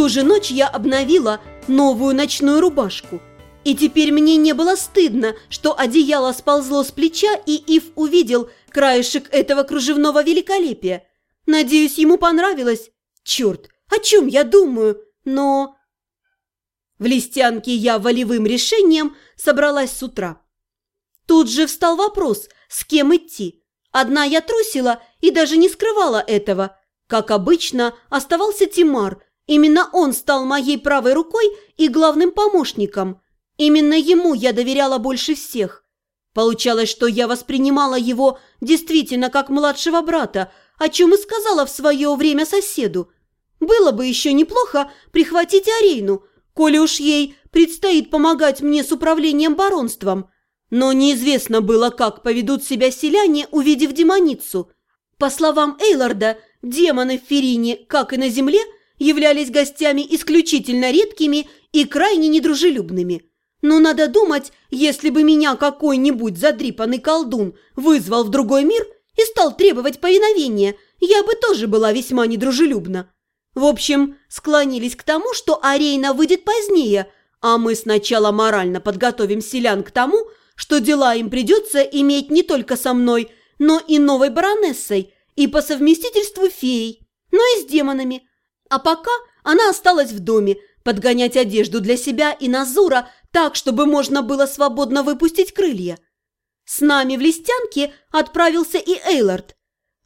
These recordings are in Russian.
ту же ночь я обновила новую ночную рубашку. И теперь мне не было стыдно, что одеяло сползло с плеча, и Ив увидел краешек этого кружевного великолепия. Надеюсь, ему понравилось. Черт, о чем я думаю? Но... В Листянке я волевым решением собралась с утра. Тут же встал вопрос, с кем идти. Одна я трусила и даже не скрывала этого. Как обычно, оставался Тимар. Именно он стал моей правой рукой и главным помощником. Именно ему я доверяла больше всех. Получалось, что я воспринимала его действительно как младшего брата, о чем и сказала в свое время соседу. Было бы еще неплохо прихватить Арейну, коли уж ей предстоит помогать мне с управлением баронством. Но неизвестно было, как поведут себя селяне, увидев демоницу. По словам Эйларда, демоны в Ферине, как и на земле, являлись гостями исключительно редкими и крайне недружелюбными. Но надо думать, если бы меня какой-нибудь задрипанный колдун вызвал в другой мир и стал требовать повиновения, я бы тоже была весьма недружелюбна. В общем, склонились к тому, что Арейна выйдет позднее, а мы сначала морально подготовим селян к тому, что дела им придется иметь не только со мной, но и новой баронессой, и по совместительству феей, но и с демонами. А пока она осталась в доме, подгонять одежду для себя и Назура так, чтобы можно было свободно выпустить крылья. С нами в Листянке отправился и Эйлард.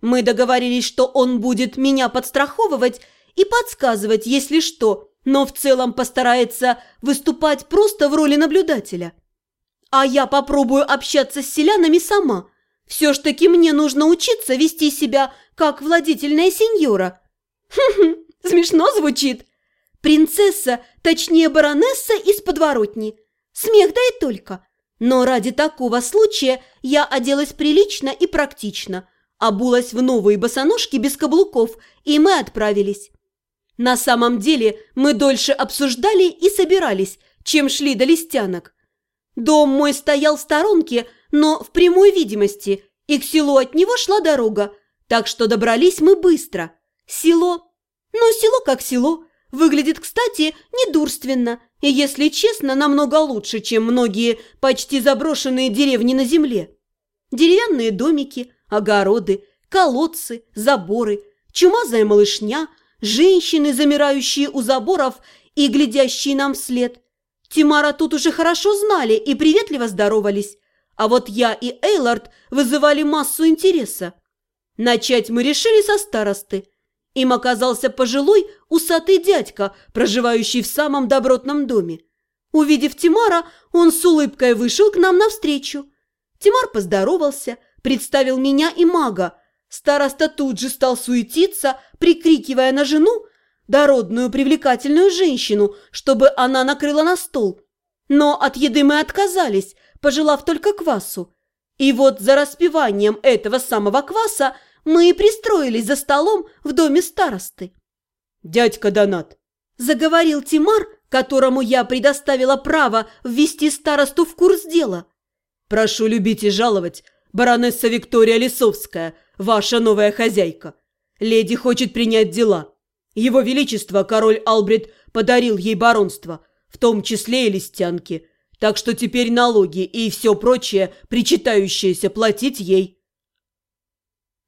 Мы договорились, что он будет меня подстраховывать и подсказывать, если что, но в целом постарается выступать просто в роли наблюдателя. А я попробую общаться с селянами сама. Все ж таки мне нужно учиться вести себя как владительная сеньора. Хм-хм, смешно звучит. Принцесса, точнее баронесса из подворотни. Смех да и только. Но ради такого случая я оделась прилично и практично, обулась в новые босоножки без каблуков, и мы отправились. На самом деле мы дольше обсуждали и собирались, чем шли до листянок. Дом мой стоял в сторонке, но в прямой видимости, и к селу от него шла дорога, так что добрались мы быстро. Село. Ну, село как село. Выглядит, кстати, недурственно, и, если честно, намного лучше, чем многие почти заброшенные деревни на земле. Деревянные домики, огороды, колодцы, заборы, чумазая малышня – женщины, замирающие у заборов и глядящие нам вслед. Тимара тут уже хорошо знали и приветливо здоровались, а вот я и Эйлард вызывали массу интереса. Начать мы решили со старосты. Им оказался пожилой усатый дядька, проживающий в самом добротном доме. Увидев Тимара, он с улыбкой вышел к нам навстречу. Тимар поздоровался, представил меня и мага, Староста тут же стал суетиться, прикрикивая на жену, дородную привлекательную женщину, чтобы она накрыла на стол. Но от еды мы отказались, пожелав только квасу. И вот за распиванием этого самого кваса мы и пристроились за столом в доме старосты. «Дядька Донат», – заговорил Тимар, которому я предоставила право ввести старосту в курс дела. «Прошу любить и жаловать, баронесса Виктория Лисовская – ваша новая хозяйка. Леди хочет принять дела. Его Величество, король Албрит, подарил ей баронство, в том числе и листянки, так что теперь налоги и все прочее, причитающееся, платить ей».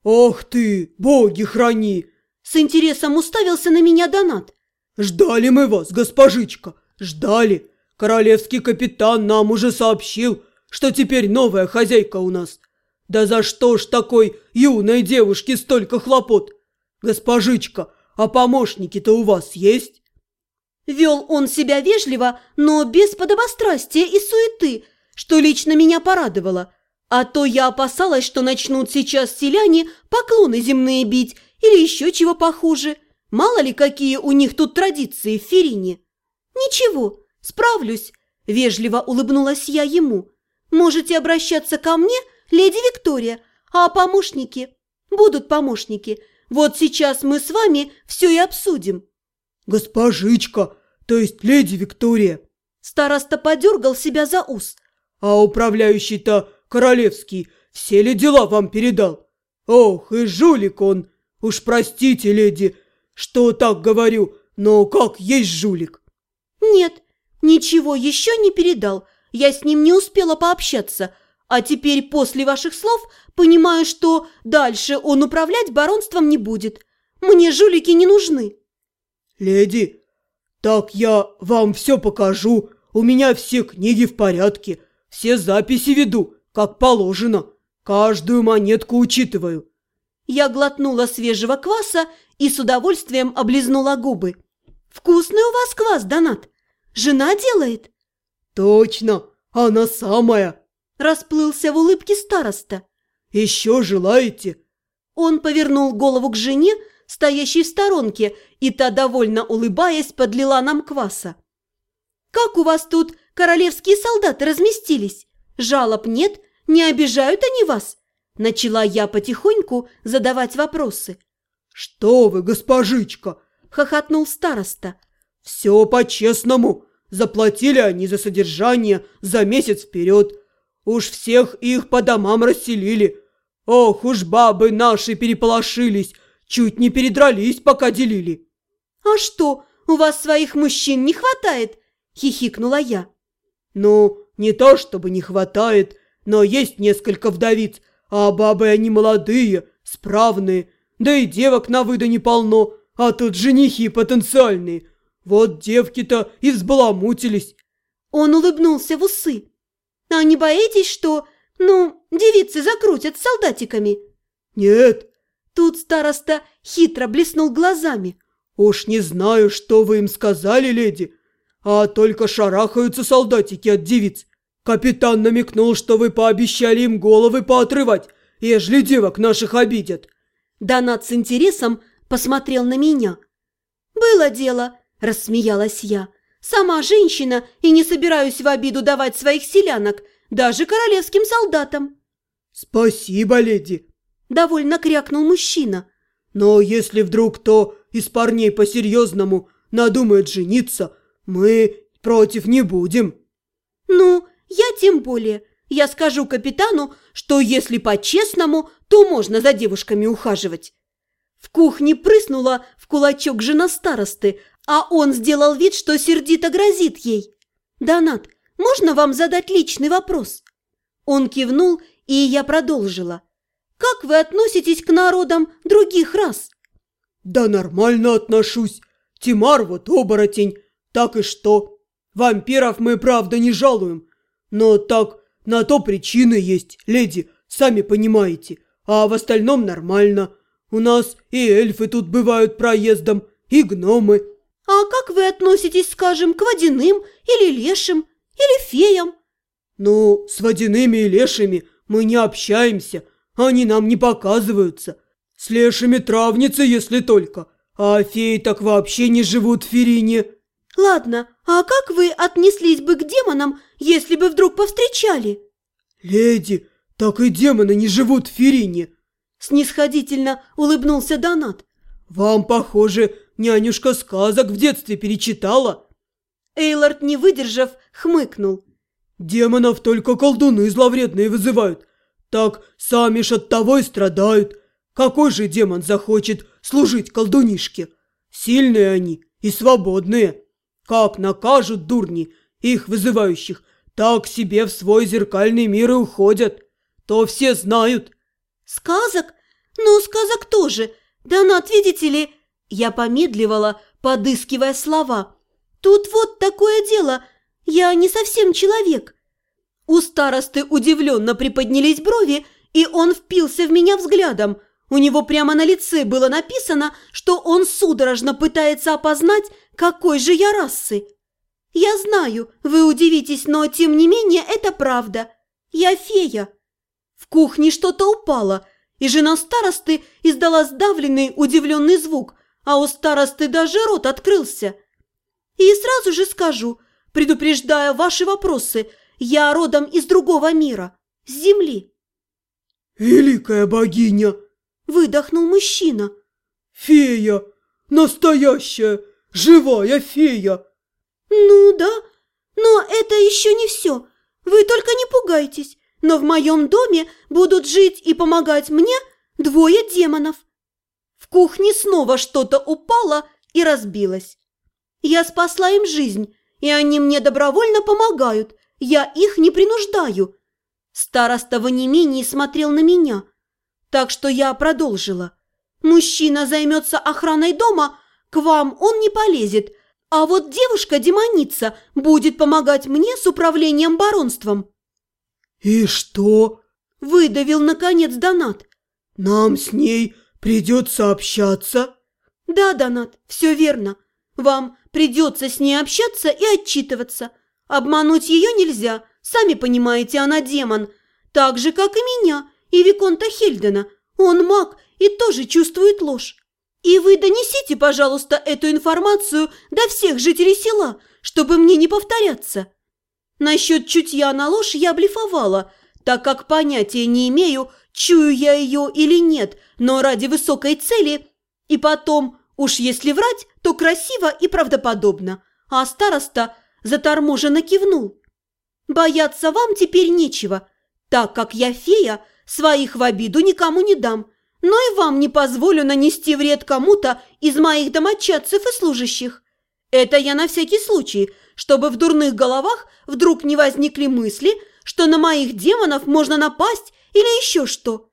«Ох ты, боги храни!» С интересом уставился на меня Донат. «Ждали мы вас, госпожичка, ждали. Королевский капитан нам уже сообщил, что теперь новая хозяйка у нас. «Да за что ж такой юной девушке столько хлопот? Госпожичка, а помощники-то у вас есть?» Вел он себя вежливо, но без подобострастия и суеты, что лично меня порадовало. А то я опасалась, что начнут сейчас селяне поклоны земные бить или еще чего похуже. Мало ли, какие у них тут традиции в Ферине. «Ничего, справлюсь», – вежливо улыбнулась я ему. «Можете обращаться ко мне – леди Виктория, а помощники? Будут помощники. Вот сейчас мы с вами все и обсудим». «Госпожичка, то есть леди Виктория!» Староста подергал себя за ус. «А управляющий-то королевский все ли дела вам передал? Ох, и жулик он! Уж простите, леди, что так говорю, но как есть жулик?» «Нет, ничего еще не передал. Я с ним не успела пообщаться. А теперь после ваших слов понимаю, что дальше он управлять баронством не будет. Мне жулики не нужны». «Леди, так я вам все покажу. У меня все книги в порядке, все записи веду, как положено. Каждую монетку учитываю». Я глотнула свежего кваса и с удовольствием облизнула губы. «Вкусный у вас квас, Донат. Жена делает?» «Точно, она самая!» Расплылся в улыбке староста. «Еще желаете?» Он повернул голову к жене, стоящей в сторонке, и та, довольно улыбаясь, подлила нам кваса. «Как у вас тут королевские солдаты разместились? Жалоб нет? Не обижают они вас?» Начала я потихоньку задавать вопросы. «Что вы, госпожичка!» – хохотнул староста. «Все по-честному. Заплатили они за содержание за месяц вперед. Уж всех их по домам расселили. Ох уж бабы наши переполошились, чуть не передрались, пока делили». «А что, у вас своих мужчин не хватает?» – хихикнула я. «Ну, не то чтобы не хватает, но есть несколько вдовиц, а бабы они молодые, справные, да и девок на выдане полно, а тут женихи потенциальные. Вот девки-то и взбаламутились. Он улыбнулся в усы. А не боитесь, что, ну, девицы закрутят солдатиками? Нет. Тут староста хитро блеснул глазами. Уж не знаю, что вы им сказали, леди, а только шарахаются солдатики от девиц. Капитан намекнул, что вы пообещали им головы поотрывать, ежели девок наших обидят. Донат с интересом посмотрел на меня. «Было дело», – рассмеялась я. «Сама женщина и не собираюсь в обиду давать своих селянок, даже королевским солдатам». «Спасибо, леди», – довольно крякнул мужчина. «Но если вдруг кто из парней по-серьезному надумает жениться, мы против не будем». «Ну, я тем более. Я скажу капитану, что если по-честному, то можно за девушками ухаживать. В кухне прыснула в кулачок жена старосты, а он сделал вид, что сердито грозит ей. «Донат, можно вам задать личный вопрос?» Он кивнул, и я продолжила. «Как вы относитесь к народам других рас?» «Да нормально отношусь. Тимар вот оборотень. Так и что? Вампиров мы, правда, не жалуем. Но так на то причины есть, леди, сами понимаете. А в остальном нормально. У нас и эльфы тут бывают проездом, и гномы. А как вы относитесь, скажем, к водяным или лешим, или феям? Ну, с водяными и лешими мы не общаемся, они нам не показываются. С лешими травницы, если только. А феи так вообще не живут в Ферине. Ладно, а как вы отнеслись бы к демонам, если бы вдруг повстречали? Леди, так и демоны не живут в Ферине. Снисходительно улыбнулся Донат. Вам, похоже, нянюшка сказок в детстве перечитала. Эйлард, не выдержав, хмыкнул. Демонов только колдуны зловредные вызывают. Так сами ж от того и страдают. Какой же демон захочет служить колдунишке? Сильные они и свободные. Как накажут дурни, их вызывающих, так себе в свой зеркальный мир и уходят. То все знают. Сказок? Ну, сказок тоже. Донат, видите ли, я помедливала, подыскивая слова. Тут вот такое дело, я не совсем человек. У старосты удивленно приподнялись брови, и он впился в меня взглядом. У него прямо на лице было написано, что он судорожно пытается опознать, какой же я расы. Я знаю, вы удивитесь, но тем не менее это правда. Я фея. В кухне что-то упало, и жена старосты издала сдавленный, удивленный звук, а у старосты даже рот открылся. И сразу же скажу, предупреждая ваши вопросы, я родом из другого мира, с земли. «Великая богиня!» Выдохнул мужчина. «Фея! Настоящая! Живая фея!» «Ну да, но это еще не все. Вы только не пугайтесь, но в моем доме будут жить и помогать мне двое демонов». В кухне снова что-то упало и разбилось. Я спасла им жизнь, и они мне добровольно помогают. Я их не принуждаю. Староста в онемении смотрел на меня, так что я продолжила. Мужчина займется охраной дома, к вам он не полезет, а вот девушка-демоница будет помогать мне с управлением баронством». «И что?» – выдавил, наконец, Донат. «Нам с ней придется общаться?» «Да, Донат, все верно. Вам придется с ней общаться и отчитываться. Обмануть ее нельзя, сами понимаете, она демон. Так же, как и меня, и Виконта Хильдена. Он маг и тоже чувствует ложь. И вы донесите, пожалуйста, эту информацию до всех жителей села, чтобы мне не повторяться. Насчет чутья на ложь я блефовала, так как понятия не имею, чую я ее или нет, но ради высокой цели. И потом, уж если врать, то красиво и правдоподобно. А староста заторможенно кивнул. Бояться вам теперь нечего, так как я фея, своих в обиду никому не дам но и вам не позволю нанести вред кому-то из моих домочадцев и служащих. Это я на всякий случай, чтобы в дурных головах вдруг не возникли мысли, что на моих демонов можно напасть или еще что.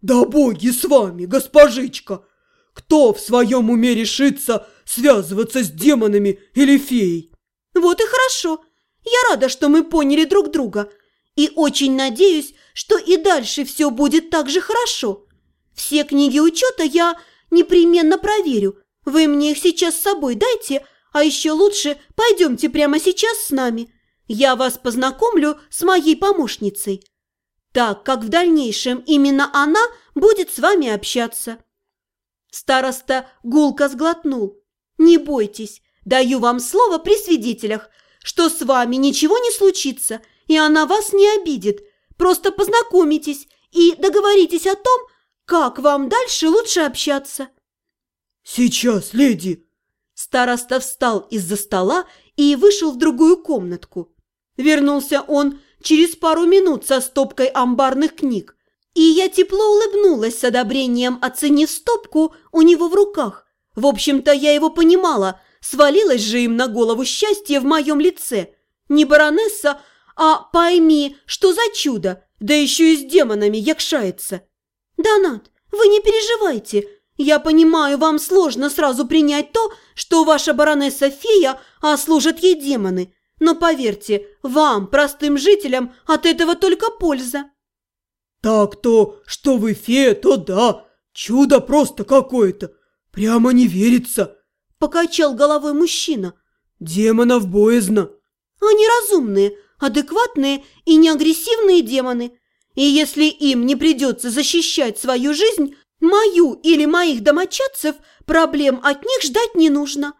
Да боги с вами, госпожичка! Кто в своем уме решится связываться с демонами или феей? Вот и хорошо. Я рада, что мы поняли друг друга. И очень надеюсь, что и дальше все будет так же хорошо. Все книги учета я непременно проверю. Вы мне их сейчас с собой дайте, а еще лучше пойдемте прямо сейчас с нами. Я вас познакомлю с моей помощницей, так как в дальнейшем именно она будет с вами общаться». Староста гулко сглотнул. «Не бойтесь, даю вам слово при свидетелях, что с вами ничего не случится, и она вас не обидит. Просто познакомитесь и договоритесь о том, как вам дальше лучше общаться?» «Сейчас, леди!» Староста встал из-за стола и вышел в другую комнатку. Вернулся он через пару минут со стопкой амбарных книг, и я тепло улыбнулась с одобрением, оценив стопку у него в руках. В общем-то, я его понимала, свалилось же им на голову счастье в моем лице. Не баронесса, а пойми, что за чудо, да еще и с демонами якшается. «Донат, вы не переживайте. Я понимаю, вам сложно сразу принять то, что ваша баронесса-фея, а служат ей демоны. Но поверьте, вам, простым жителям, от этого только польза». «Так-то, что вы фея, то да. Чудо просто какое-то. Прямо не верится», – покачал головой мужчина. «Демонов боязно». «Они разумные, адекватные и неагрессивные демоны. И если им не придется защищать свою жизнь, мою или моих домочадцев, проблем от них ждать не нужно.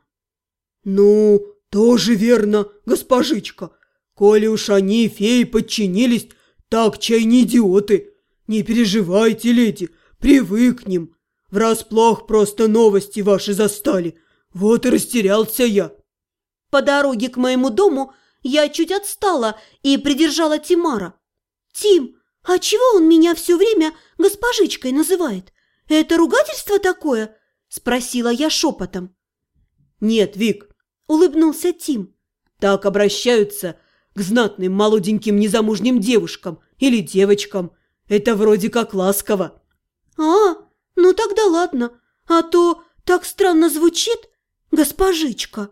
Ну, тоже верно, госпожичка. Коли уж они, феи, подчинились, так чай не идиоты. Не переживайте, леди, привыкнем. Врасплох просто новости ваши застали. Вот и растерялся я. По дороге к моему дому я чуть отстала и придержала Тимара. «Тим, «А чего он меня все время госпожичкой называет? Это ругательство такое?» – спросила я шепотом. «Нет, Вик», – улыбнулся Тим. «Так обращаются к знатным молоденьким незамужним девушкам или девочкам. Это вроде как ласково». «А, ну тогда ладно, а то так странно звучит, госпожичка».